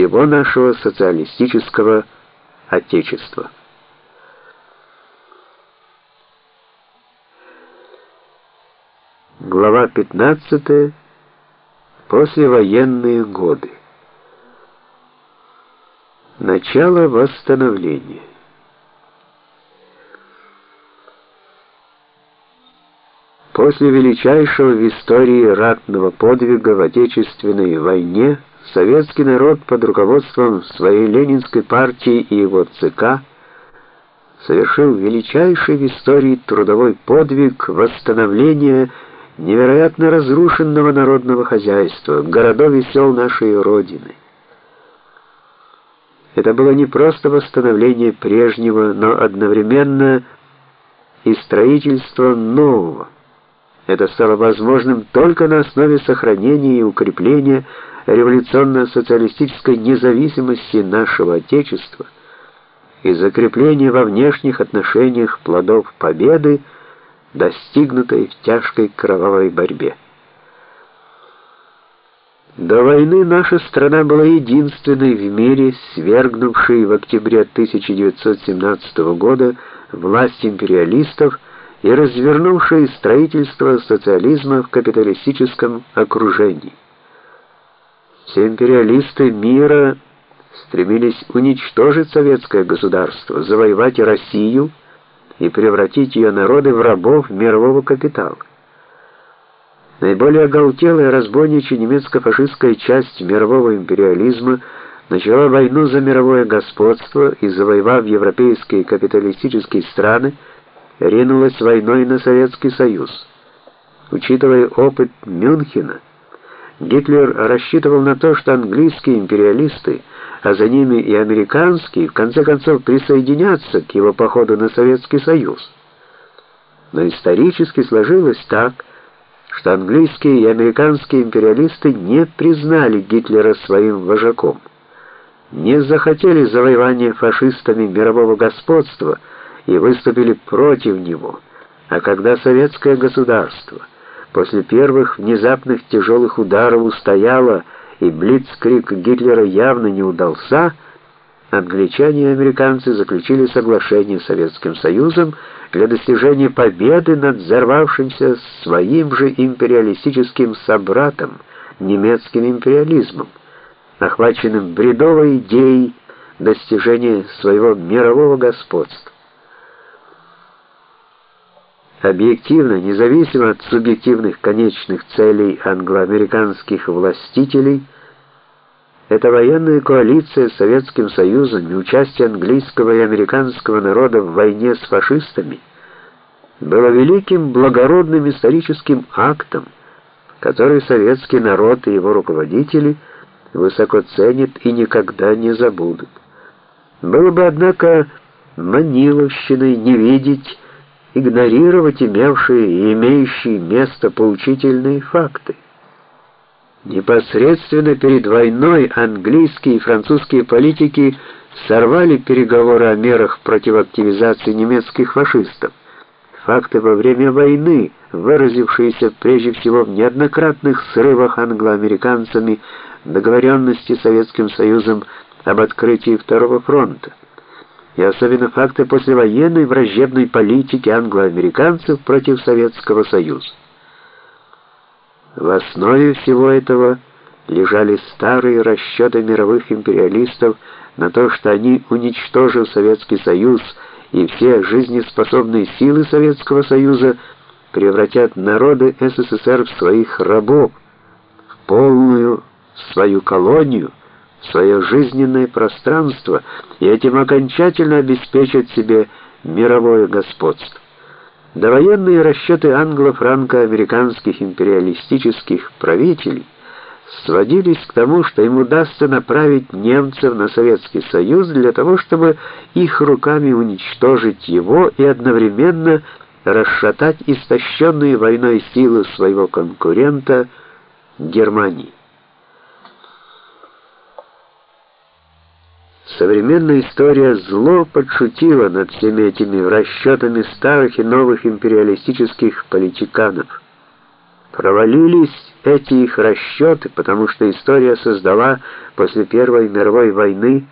всего нашего социалистического отечества. Глава 15. Послевоенные годы. Начало восстановления. После величайшего в истории ратного подвига в Отечественной войне советский народ под руководством своей ленинской партии и его ЦК совершил величайший в истории трудовой подвиг восстановления невероятно разрушенного народного хозяйства, городов и сел нашей Родины. Это было не просто восстановление прежнего, но одновременно и строительство нового. Это стало возможным только на основе сохранения и укрепления революционно-социалистической независимости нашего Отечества и закрепления во внешних отношениях плодов победы, достигнутой в тяжкой кровавой борьбе. До войны наша страна была единственной в мире, свергнувшей в октябре 1917 года власть империалистов и развернувшей строительство социализма в капиталистическом окружении. Все империалисты мира стремились уничтожить советское государство, завоевать Россию и превратить ее народы в рабов мирового капитала. Наиболее оголтелая разбойничья немецко-фашистская часть мирового империализма начала войну за мировое господство и, завоевав европейские капиталистические страны, ринулась войной на Советский Союз. Учитывая опыт Мюнхена, Гитлер рассчитывал на то, что английские империалисты, а за ними и американские, в конце концов присоединятся к его походу на Советский Союз. Но исторически сложилось так, что английские и американские империалисты не признали Гитлера своим вожаком, не захотели завоевания фашистами мирового господства – и выступили против него. А когда советское государство после первых внезапных тяжелых ударов устояло и блицкриг Гитлера явно не удался, англичане и американцы заключили соглашение с Советским Союзом для достижения победы над взорвавшимся своим же империалистическим собратом, немецким империализмом, охваченным бредовой идеей достижения своего мирового господства. Объективно, независимо от субъективных конечных целей англоамериканских властителей, эта военная коалиция с Советским Союзом и участие английского и американского народа в войне с фашистами было великим благородным историческим актом, который советский народ и его руководители высоко ценят и никогда не забудут. Было бы, однако, маниловщиной не видеть игнорировать имевшие и имеющие место поучительные факты. Непосредственно перед войной английские и французские политики сорвали переговоры о мерах противоактивизации немецких фашистов. Факты во время войны, выразившиеся прежде всего в неоднократных срывах англоамериканцами договоренности с Советским Союзом об открытии Второго фронта и особенно факты послевоенной враждебной политики англоамериканцев против Советского Союза. В основе всего этого лежали старые расчеты мировых империалистов на то, что они, уничтожив Советский Союз и все жизнеспособные силы Советского Союза, превратят народы СССР в своих рабов, в полную свою колонию, свое жизненное пространство и этим окончательно обеспечат себе мировое господство. Довоенные расчеты англо-франко-американских империалистических правителей сводились к тому, что им удастся направить немцев на Советский Союз для того, чтобы их руками уничтожить его и одновременно расшатать истощенные войной силы своего конкурента Германии. Современная история зло подшутила над всеми этими расчетами старых и новых империалистических политиканов. Провалились эти их расчеты, потому что история создала после Первой мировой войны